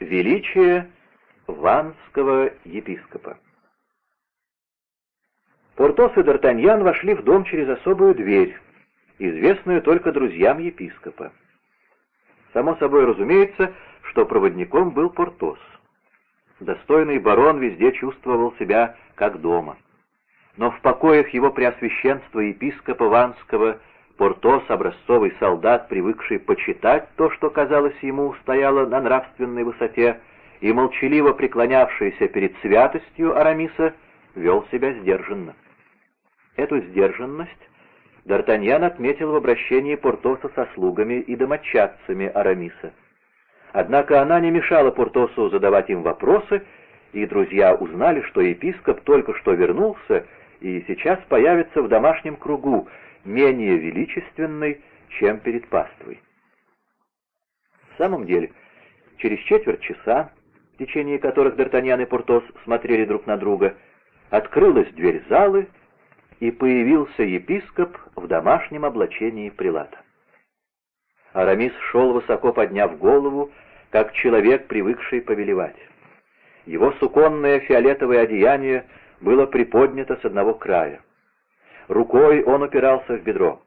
Величие ванского епископа Портос и Д'Артаньян вошли в дом через особую дверь, известную только друзьям епископа. Само собой разумеется, что проводником был Портос. Достойный барон везде чувствовал себя как дома. Но в покоях его преосвященства епископа Ванского Портос, образцовый солдат, привыкший почитать то, что, казалось ему, стояло на нравственной высоте, и молчаливо преклонявшийся перед святостью Арамиса, вел себя сдержанно. Эту сдержанность Д'Артаньян отметил в обращении Портоса со слугами и домочадцами Арамиса. Однако она не мешала Портосу задавать им вопросы, и друзья узнали, что епископ только что вернулся и сейчас появится в домашнем кругу, менее величественный, чем перед паствой. В самом деле, через четверть часа, в течение которых Д'Артаньян и Портос смотрели друг на друга, открылась дверь залы, и появился епископ в домашнем облачении прилата. Арамис шел, высоко подняв голову, как человек, привыкший повелевать. Его суконное фиолетовое одеяние было приподнято с одного края. Рукой он упирался в бедро.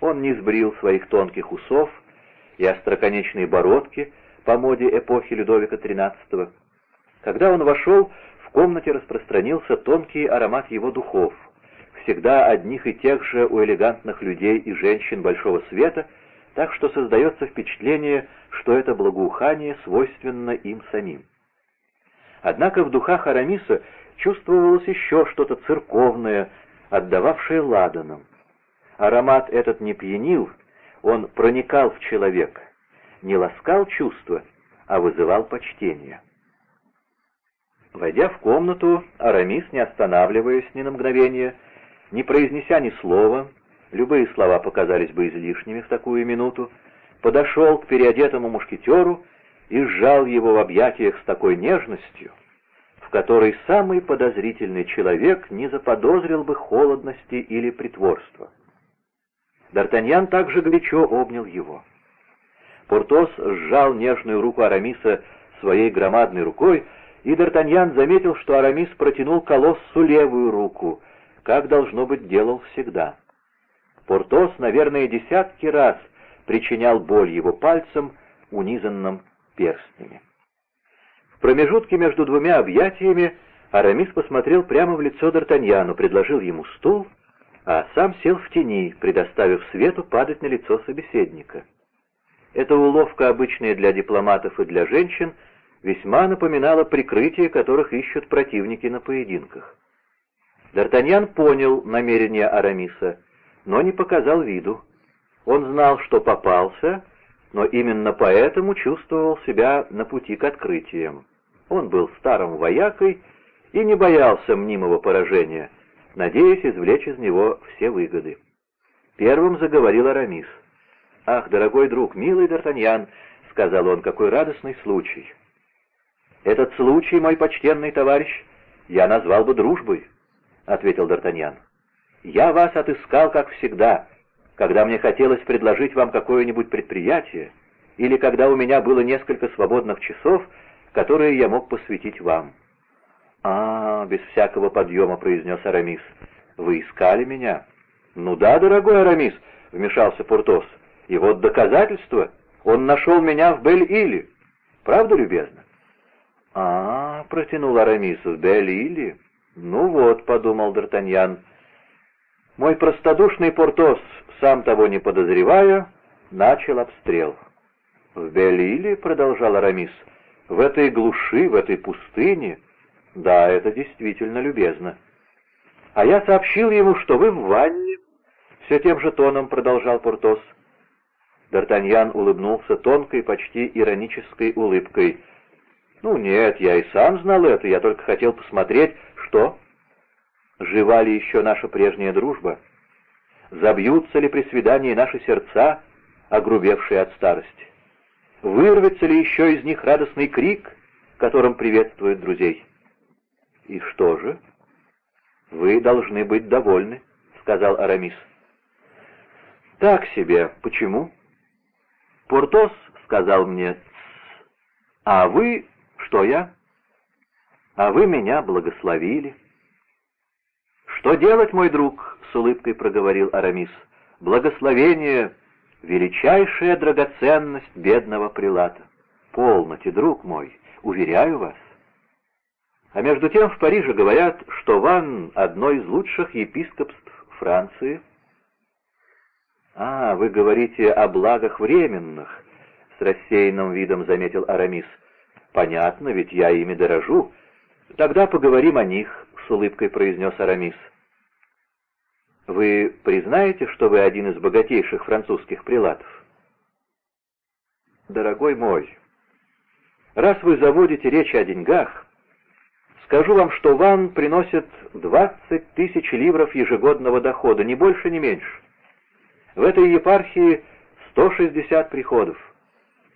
Он не сбрил своих тонких усов и остроконечные бородки по моде эпохи Людовика XIII. Когда он вошел, в комнате распространился тонкий аромат его духов, всегда одних и тех же у элегантных людей и женщин большого света, так что создается впечатление, что это благоухание свойственно им самим. Однако в духах Арамиса чувствовалось еще что-то церковное, отдававшее ладаном. Аромат этот не пьянил, он проникал в человека, не ласкал чувства, а вызывал почтение. Войдя в комнату, Арамис, не останавливаясь ни на мгновение, не произнеся ни слова, любые слова показались бы излишними в такую минуту, подошел к переодетому мушкетеру и сжал его в объятиях с такой нежностью, которой самый подозрительный человек не заподозрил бы холодности или притворства. Д'Артаньян также горячо обнял его. Портос сжал нежную руку Арамиса своей громадной рукой, и Д'Артаньян заметил, что Арамис протянул колоссу левую руку — как, должно быть, делал всегда. Портос, наверное, десятки раз причинял боль его пальцам, унизанным перстнями. Промежутке между двумя объятиями Арамис посмотрел прямо в лицо Д'Артаньяну, предложил ему стул, а сам сел в тени, предоставив свету падать на лицо собеседника. Эта уловка, обычная для дипломатов и для женщин, весьма напоминала прикрытие, которых ищут противники на поединках. Д'Артаньян понял намерение Арамиса, но не показал виду. Он знал, что попался, но именно поэтому чувствовал себя на пути к открытиям. Он был старым воякой и не боялся мнимого поражения, надеясь извлечь из него все выгоды. Первым заговорил Арамис. «Ах, дорогой друг, милый Д'Артаньян!» — сказал он, — «какой радостный случай!» «Этот случай, мой почтенный товарищ, я назвал бы дружбой». — ответил Д'Артаньян. «Я вас отыскал, как всегда, когда мне хотелось предложить вам какое-нибудь предприятие, или когда у меня было несколько свободных часов, которые я мог посвятить вам». «А, без всякого подъема», — произнес Арамис. «Вы искали меня?» «Ну да, дорогой Арамис», — вмешался Пуртос. «И вот доказательство. Он нашел меня в Бель-Иле. Правда, любезно?» «А, — протянул Арамис, — в Бель-Иле. «Ну вот», — подумал Д'Артаньян, — «мой простодушный Портос, сам того не подозревая, начал обстрел». «В Белиле», — продолжал Арамис, — «в этой глуши, в этой пустыне...» «Да, это действительно любезно». «А я сообщил ему, что вы в ванне», — все тем же тоном продолжал Портос. Д'Артаньян улыбнулся тонкой, почти иронической улыбкой. «Ну нет, я и сам знал это, я только хотел посмотреть, что? Жива ли еще наша прежняя дружба? Забьются ли при свидании наши сердца, огрубевшие от старости? Вырвется ли еще из них радостный крик, которым приветствуют друзей? И что же? Вы должны быть довольны, сказал Арамис. Так себе. Почему? Портос сказал мне, А вы... Что я? А вы меня благословили. Что делать, мой друг? С улыбкой проговорил Арамис. Благословение — величайшая драгоценность бедного прилата. Полноте, друг мой, уверяю вас. А между тем в Париже говорят, что Ван — одно из лучших епископств Франции. «А, вы говорите о благах временных», — с рассеянным видом заметил Арамис. «Понятно, ведь я ими дорожу. Тогда поговорим о них», — с улыбкой произнес Арамис. «Вы признаете, что вы один из богатейших французских прилатов?» «Дорогой мой, раз вы заводите речь о деньгах, скажу вам, что Ван приносит 20 тысяч ливров ежегодного дохода, ни больше, ни меньше. В этой епархии 160 приходов.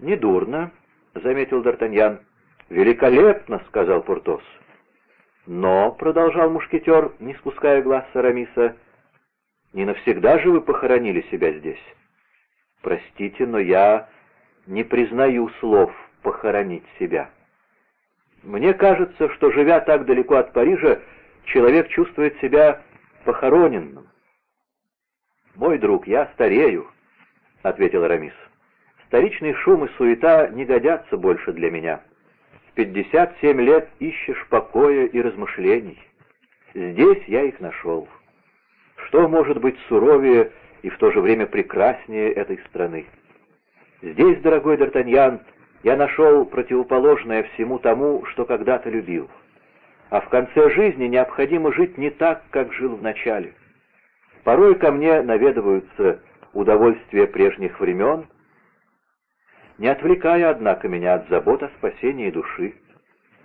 «Недурно», — заметил Д'Артаньян. «Великолепно», — сказал Портос. «Но», — продолжал мушкетер, не спуская глаз с Арамиса, — «не навсегда же вы похоронили себя здесь?» «Простите, но я не признаю слов «похоронить себя». Мне кажется, что, живя так далеко от Парижа, человек чувствует себя похороненным. «Мой друг, я старею», — ответил Арамис. «Столичный шум и суета не годятся больше для меня. В пятьдесят семь лет ищешь покоя и размышлений. Здесь я их нашел. Что может быть суровее и в то же время прекраснее этой страны? Здесь, дорогой Д'Артаньян, я нашел противоположное всему тому, что когда-то любил. А в конце жизни необходимо жить не так, как жил в начале. Порой ко мне наведываются удовольствия прежних времен, не отвлекая, однако, меня от забот о спасении души.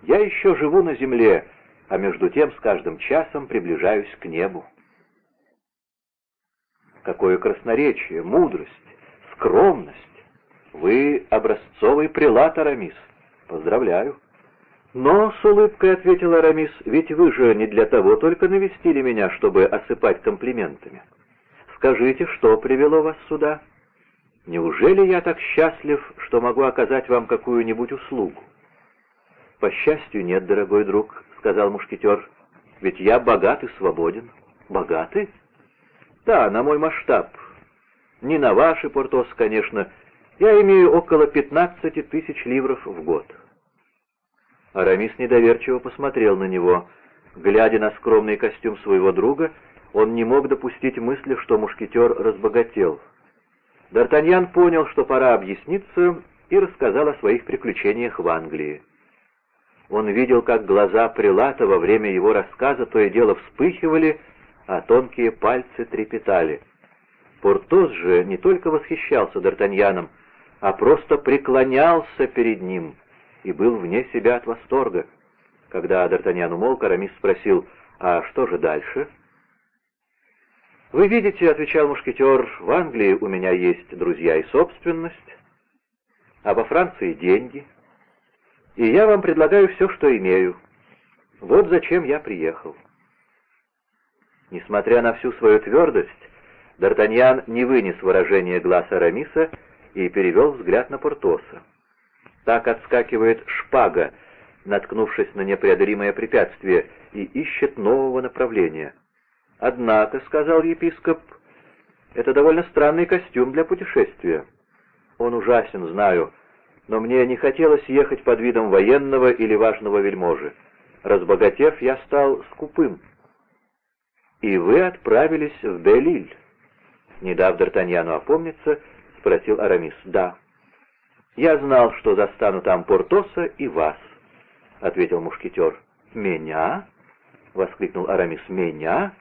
Я еще живу на земле, а между тем с каждым часом приближаюсь к небу. Какое красноречие, мудрость, скромность! Вы образцовый прилат, Арамис. Поздравляю. «Но, — с улыбкой ответил Арамис, — ведь вы же не для того только навестили меня, чтобы осыпать комплиментами. Скажите, что привело вас сюда? Неужели я так счастлив, что могу оказать вам какую-нибудь услугу?» «По счастью, нет, дорогой друг», — сказал мушкетер, — «ведь я богат и свободен». «Богаты?» «Да, на мой масштаб. Не на ваши, Портос, конечно. Я имею около пятнадцати тысяч ливров в год». Арамис недоверчиво посмотрел на него. Глядя на скромный костюм своего друга, он не мог допустить мысли, что мушкетер разбогател. Д'Артаньян понял, что пора объясниться, и рассказал о своих приключениях в Англии. Он видел, как глаза Прилата во время его рассказа то и дело вспыхивали, а тонкие пальцы трепетали. Портос же не только восхищался Д'Артаньяном, а просто преклонялся перед ним — и был вне себя от восторга. Когда Д'Артаньян умолк, Арамис спросил, «А что же дальше?» «Вы видите, — отвечал мушкетер, — в Англии у меня есть друзья и собственность, а во Франции деньги, и я вам предлагаю все, что имею. Вот зачем я приехал». Несмотря на всю свою твердость, Д'Артаньян не вынес выражения глаз Арамиса и перевел взгляд на Портоса. Так отскакивает шпага, наткнувшись на непреодолимое препятствие, и ищет нового направления. «Однако», — сказал епископ, — «это довольно странный костюм для путешествия. Он ужасен, знаю, но мне не хотелось ехать под видом военного или важного вельможи. Разбогатев, я стал скупым». «И вы отправились в Белиль?» Не дав Д'Артаньяну опомниться, спросил Арамис. «Да». «Я знал, что застану там Портоса и вас», — ответил мушкетер. «Меня?» — воскликнул Арамис. «Меня?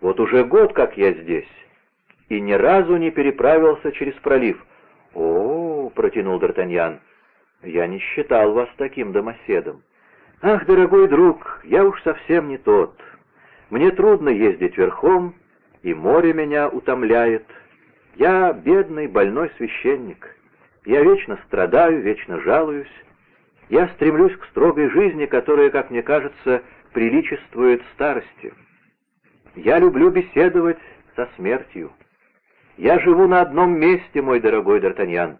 Вот уже год, как я здесь, и ни разу не переправился через пролив». «О, — протянул Д'Артаньян, — я не считал вас таким домоседом. Ах, дорогой друг, я уж совсем не тот. Мне трудно ездить верхом, и море меня утомляет. Я бедный больной священник». Я вечно страдаю, вечно жалуюсь. Я стремлюсь к строгой жизни, которая, как мне кажется, приличествует старости. Я люблю беседовать со смертью. Я живу на одном месте, мой дорогой Д'Артаньян.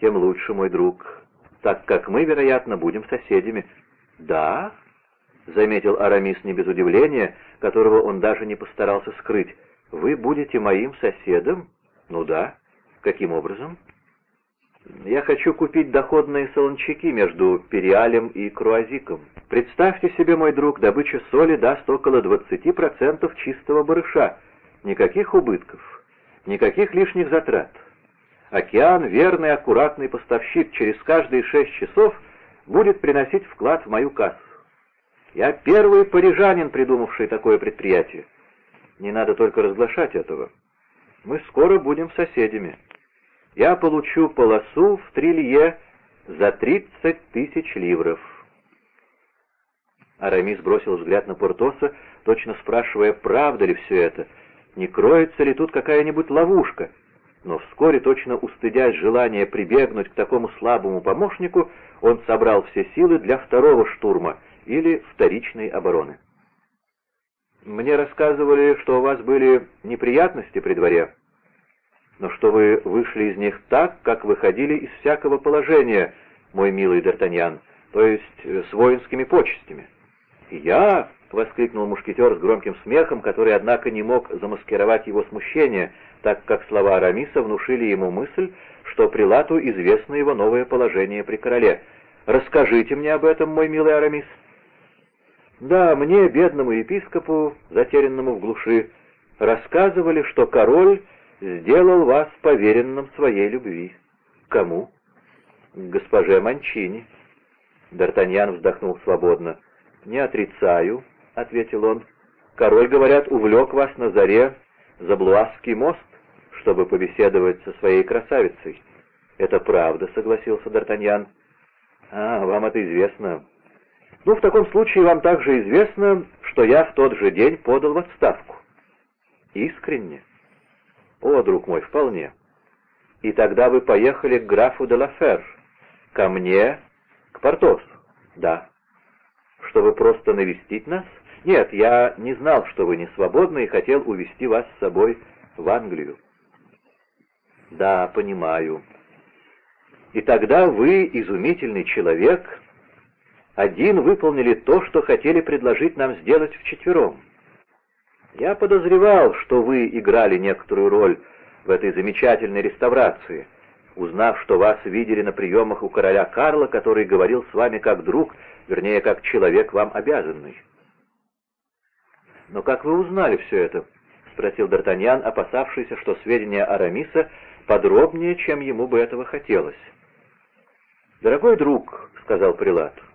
тем лучше, мой друг, так как мы, вероятно, будем соседями». «Да?» — заметил Арамис не без удивления, которого он даже не постарался скрыть. «Вы будете моим соседом?» «Ну да. Каким образом?» «Я хочу купить доходные солончаки между Периалем и Круазиком. Представьте себе, мой друг, добыча соли даст около 20% чистого барыша. Никаких убытков, никаких лишних затрат. Океан, верный аккуратный поставщик, через каждые шесть часов будет приносить вклад в мою кассу. Я первый парижанин, придумавший такое предприятие. Не надо только разглашать этого. Мы скоро будем соседями. Я получу полосу в трилье за тридцать тысяч ливров. Арамис бросил взгляд на Портоса, точно спрашивая, правда ли все это, не кроется ли тут какая-нибудь ловушка. Но вскоре, точно устыдясь желания прибегнуть к такому слабому помощнику, он собрал все силы для второго штурма — или вторичной обороны. Мне рассказывали, что у вас были неприятности при дворе, но что вы вышли из них так, как выходили из всякого положения, мой милый Д'Артаньян, то есть с воинскими почестями. «Я!» — воскликнул мушкетер с громким смехом, который, однако, не мог замаскировать его смущение, так как слова Арамиса внушили ему мысль, что Прилату известно его новое положение при короле. «Расскажите мне об этом, мой милый Арамис». Да, мне, бедному епископу, затерянному в глуши, рассказывали, что король сделал вас поверенным своей любви. Кому? Госпоже Манчини. Д'Артаньян вздохнул свободно. «Не отрицаю», — ответил он. «Король, говорят, увлек вас на заре за Блуасский мост, чтобы побеседовать со своей красавицей». «Это правда», — согласился Д'Артаньян. «А, вам это известно. Ну, в таком случае вам также известно, что я в тот же день подал в отставку. Искренне? О, друг мой, вполне. И тогда вы поехали к графу де Лафер, ко мне, к Портосу. Да. Чтобы просто навестить нас? Нет, я не знал, что вы не свободны и хотел увезти вас с собой в Англию. Да, понимаю. И тогда вы, изумительный человек, один выполнили то, что хотели предложить нам сделать вчетвером. Я подозревал, что вы играли некоторую роль в этой замечательной реставрации, узнав, что вас видели на приемах у короля Карла, который говорил с вами как друг, вернее, как человек вам обязанный. «Но как вы узнали все это?» — спросил Д'Артаньян, опасавшийся, что сведения Арамиса подробнее, чем ему бы этого хотелось. «Дорогой друг», — сказал Прилат, —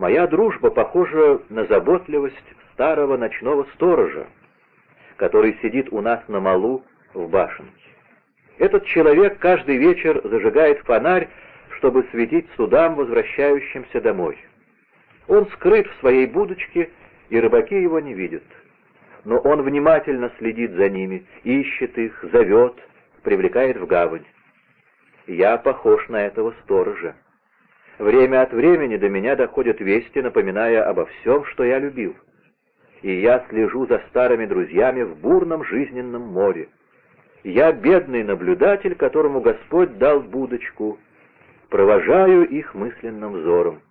Моя дружба похожа на заботливость старого ночного сторожа, который сидит у нас на малу в башенке. Этот человек каждый вечер зажигает фонарь, чтобы светить судам, возвращающимся домой. Он скрыт в своей будочке, и рыбаки его не видят. Но он внимательно следит за ними, ищет их, зовет, привлекает в гавань. Я похож на этого сторожа. Время от времени до меня доходят вести, напоминая обо всем, что я любил. И я слежу за старыми друзьями в бурном жизненном море. Я бедный наблюдатель, которому Господь дал будочку. Провожаю их мысленным взором.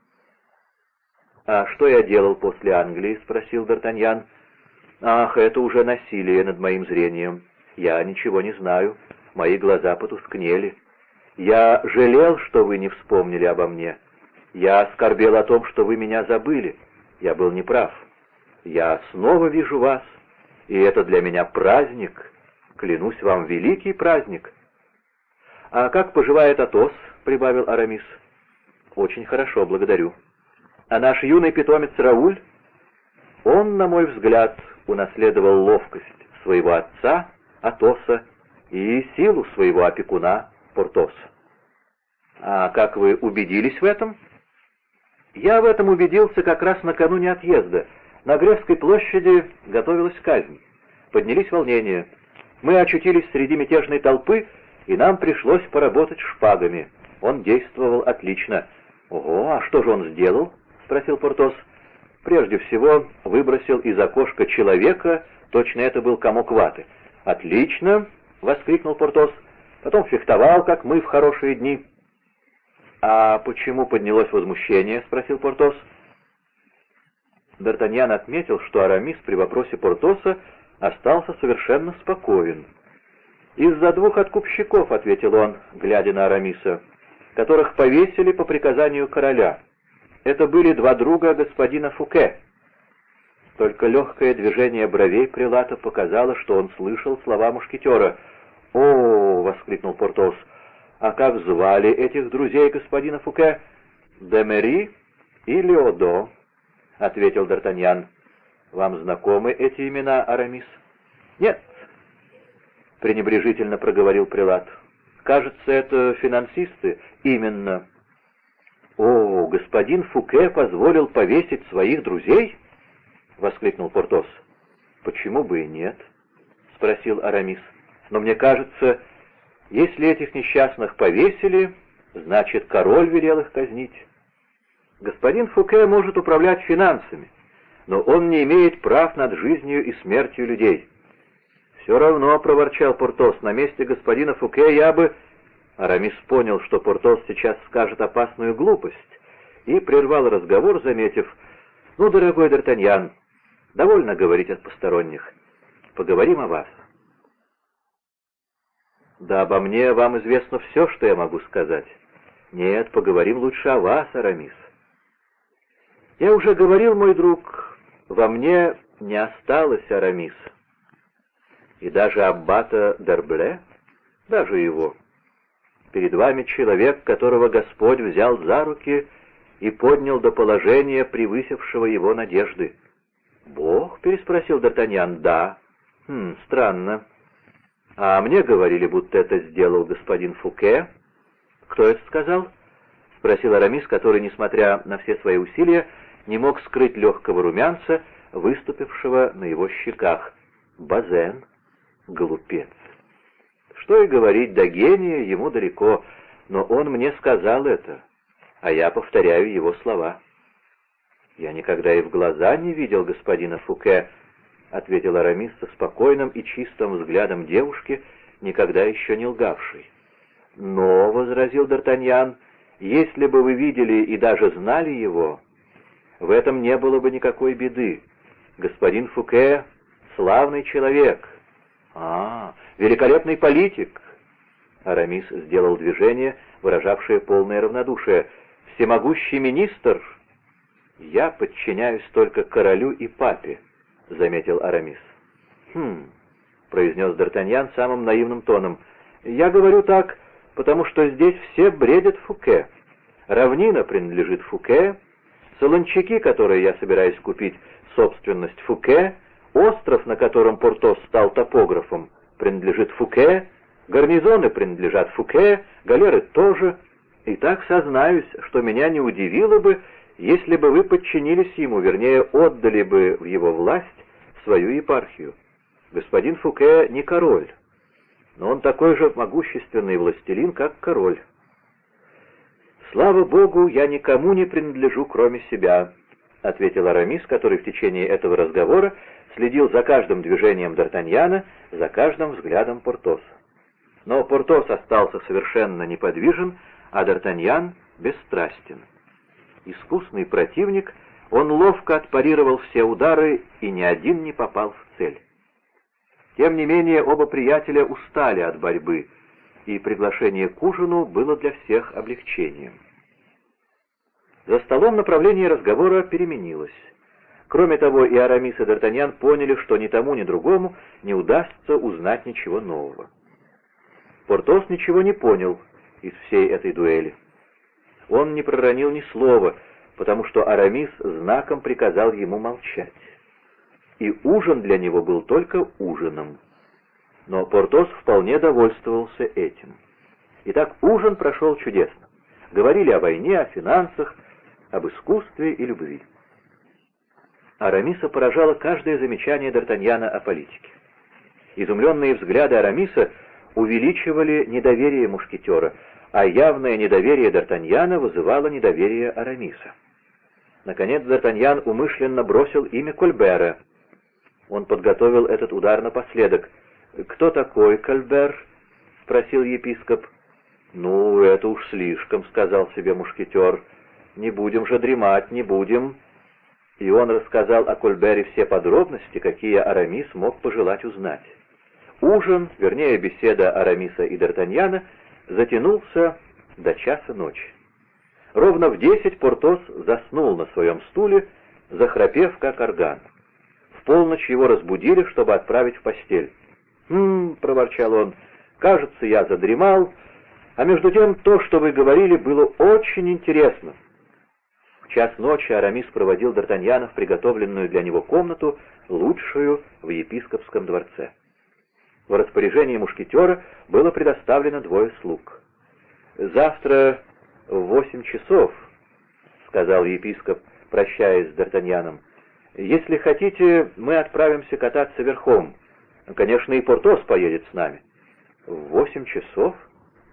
«А что я делал после Англии?» — спросил Д'Артаньян. «Ах, это уже насилие над моим зрением. Я ничего не знаю. Мои глаза потускнели». Я жалел, что вы не вспомнили обо мне. Я скорбел о том, что вы меня забыли. Я был неправ. Я снова вижу вас, и это для меня праздник. Клянусь вам, великий праздник. «А как поживает Атос?» — прибавил Арамис. «Очень хорошо, благодарю. А наш юный питомец Рауль?» Он, на мой взгляд, унаследовал ловкость своего отца, Атоса, и силу своего опекуна, Портос. «А как вы убедились в этом?» «Я в этом убедился как раз накануне отъезда. На Гревской площади готовилась казнь. Поднялись волнения. Мы очутились среди мятежной толпы, и нам пришлось поработать шпагами. Он действовал отлично». «Ого, а что же он сделал?» — спросил Портос. «Прежде всего выбросил из окошка человека, точно это был комок ваты». «Отлично!» — воскликнул Портос потом фехтовал, как мы в хорошие дни. «А почему поднялось возмущение?» — спросил Портос. Д'Артаньян отметил, что Арамис при вопросе Портоса остался совершенно спокоен. «Из-за двух откупщиков», — ответил он, глядя на Арамиса, — «которых повесили по приказанию короля. Это были два друга господина Фуке». Только легкое движение бровей Прилата показало, что он слышал слова мушкетера. «О!» — воскликнул Портос. «А как звали этих друзей господина Фуке?» «Демери и Леодо», — ответил Д'Артаньян. «Вам знакомы эти имена, Арамис?» «Нет», — пренебрежительно проговорил Прилат. «Кажется, это финансисты». «Именно». «О, господин Фуке позволил повесить своих друзей?» — воскликнул Портос. «Почему бы и нет?» — спросил Арамис. «Но мне кажется, если этих несчастных повесили, значит, король велел их казнить. Господин Фуке может управлять финансами, но он не имеет прав над жизнью и смертью людей. «Все равно», — проворчал Портос, — «на месте господина Фуке я бы...» Арамис понял, что Портос сейчас скажет опасную глупость, и прервал разговор, заметив, «Ну, дорогой Д'Артаньян, довольно говорить от посторонних. Поговорим о вас». «Да обо мне вам известно все, что я могу сказать. Нет, поговорим лучше о вас, Арамис». «Я уже говорил, мой друг, во мне не осталось Арамиса и даже аббата Дербле, даже его. Перед вами человек, которого Господь взял за руки и поднял до положения, превысившего его надежды. «Бог?» — переспросил Д'Артаньян. «Да». «Хм, странно. А мне говорили, будто это сделал господин Фуке». «Кто это сказал?» — спросил Арамис, который, несмотря на все свои усилия, не мог скрыть легкого румянца, выступившего на его щеках. «Базен». Глупец. Что и говорить, до гения ему далеко, но он мне сказал это, а я повторяю его слова. «Я никогда и в глаза не видел господина Фуке», — ответил Арамис со спокойным и чистым взглядом девушки, никогда еще не лгавшей. «Но», — возразил Д'Артаньян, — «если бы вы видели и даже знали его, в этом не было бы никакой беды. Господин Фуке — славный человек, «А, великолепный политик!» Арамис сделал движение, выражавшее полное равнодушие. «Всемогущий министр!» «Я подчиняюсь только королю и папе», — заметил Арамис. «Хм», — произнес Д'Артаньян самым наивным тоном. «Я говорю так, потому что здесь все бредят Фуке. Равнина принадлежит Фуке, солончаки, которые я собираюсь купить, собственность Фуке — Остров, на котором Портос стал топографом, принадлежит Фуке, гарнизоны принадлежат Фуке, галеры тоже. И так сознаюсь, что меня не удивило бы, если бы вы подчинились ему, вернее, отдали бы в его власть свою епархию. Господин Фуке не король, но он такой же могущественный властелин, как король. Слава Богу, я никому не принадлежу, кроме себя, — ответил Арамис, который в течение этого разговора следил за каждым движением Д'Артаньяна, за каждым взглядом Портоса. Но Портос остался совершенно неподвижен, а Д'Артаньян бесстрастен. Искусный противник, он ловко отпарировал все удары, и ни один не попал в цель. Тем не менее, оба приятеля устали от борьбы, и приглашение к ужину было для всех облегчением. За столом направление разговора переменилось. Кроме того, и Арамис и Д'Артаньян поняли, что ни тому, ни другому не удастся узнать ничего нового. Портос ничего не понял из всей этой дуэли. Он не проронил ни слова, потому что Арамис знаком приказал ему молчать. И ужин для него был только ужином. Но Портос вполне довольствовался этим. Итак, ужин прошел чудесно. Говорили о войне, о финансах, об искусстве и любви. Арамиса поражало каждое замечание Д'Артаньяна о политике. Изумленные взгляды Арамиса увеличивали недоверие мушкетера, а явное недоверие Д'Артаньяна вызывало недоверие Арамиса. Наконец Д'Артаньян умышленно бросил имя Кольбера. Он подготовил этот удар напоследок. «Кто такой Кольбер?» — спросил епископ. «Ну, это уж слишком», — сказал себе мушкетер. «Не будем же дремать, не будем». И он рассказал о Кольбере все подробности, какие Арамис мог пожелать узнать. Ужин, вернее, беседа Арамиса и Д'Артаньяна, затянулся до часа ночи. Ровно в десять Портос заснул на своем стуле, захрапев как орган. В полночь его разбудили, чтобы отправить в постель. «Хм», — проворчал он, — «кажется, я задремал, а между тем то, что вы говорили, было очень интересно». В час ночи Арамис проводил Д'Артаньяна в приготовленную для него комнату, лучшую в епископском дворце. В распоряжении мушкетера было предоставлено двое слуг. «Завтра в восемь часов», — сказал епископ, прощаясь с Д'Артаньяном, — «если хотите, мы отправимся кататься верхом. Конечно, и Портос поедет с нами». «В восемь часов?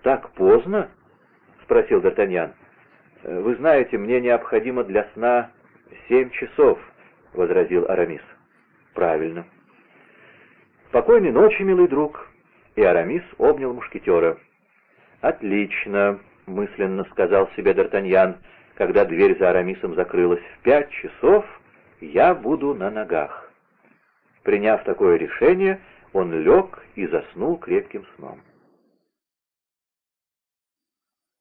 Так поздно?» — спросил Д'Артаньян. «Вы знаете, мне необходимо для сна семь часов», — возразил Арамис. «Правильно». «Спокойной ночи, милый друг!» И Арамис обнял мушкетера. «Отлично!» — мысленно сказал себе Д'Артаньян, когда дверь за Арамисом закрылась. «В пять часов я буду на ногах». Приняв такое решение, он лег и заснул крепким сном.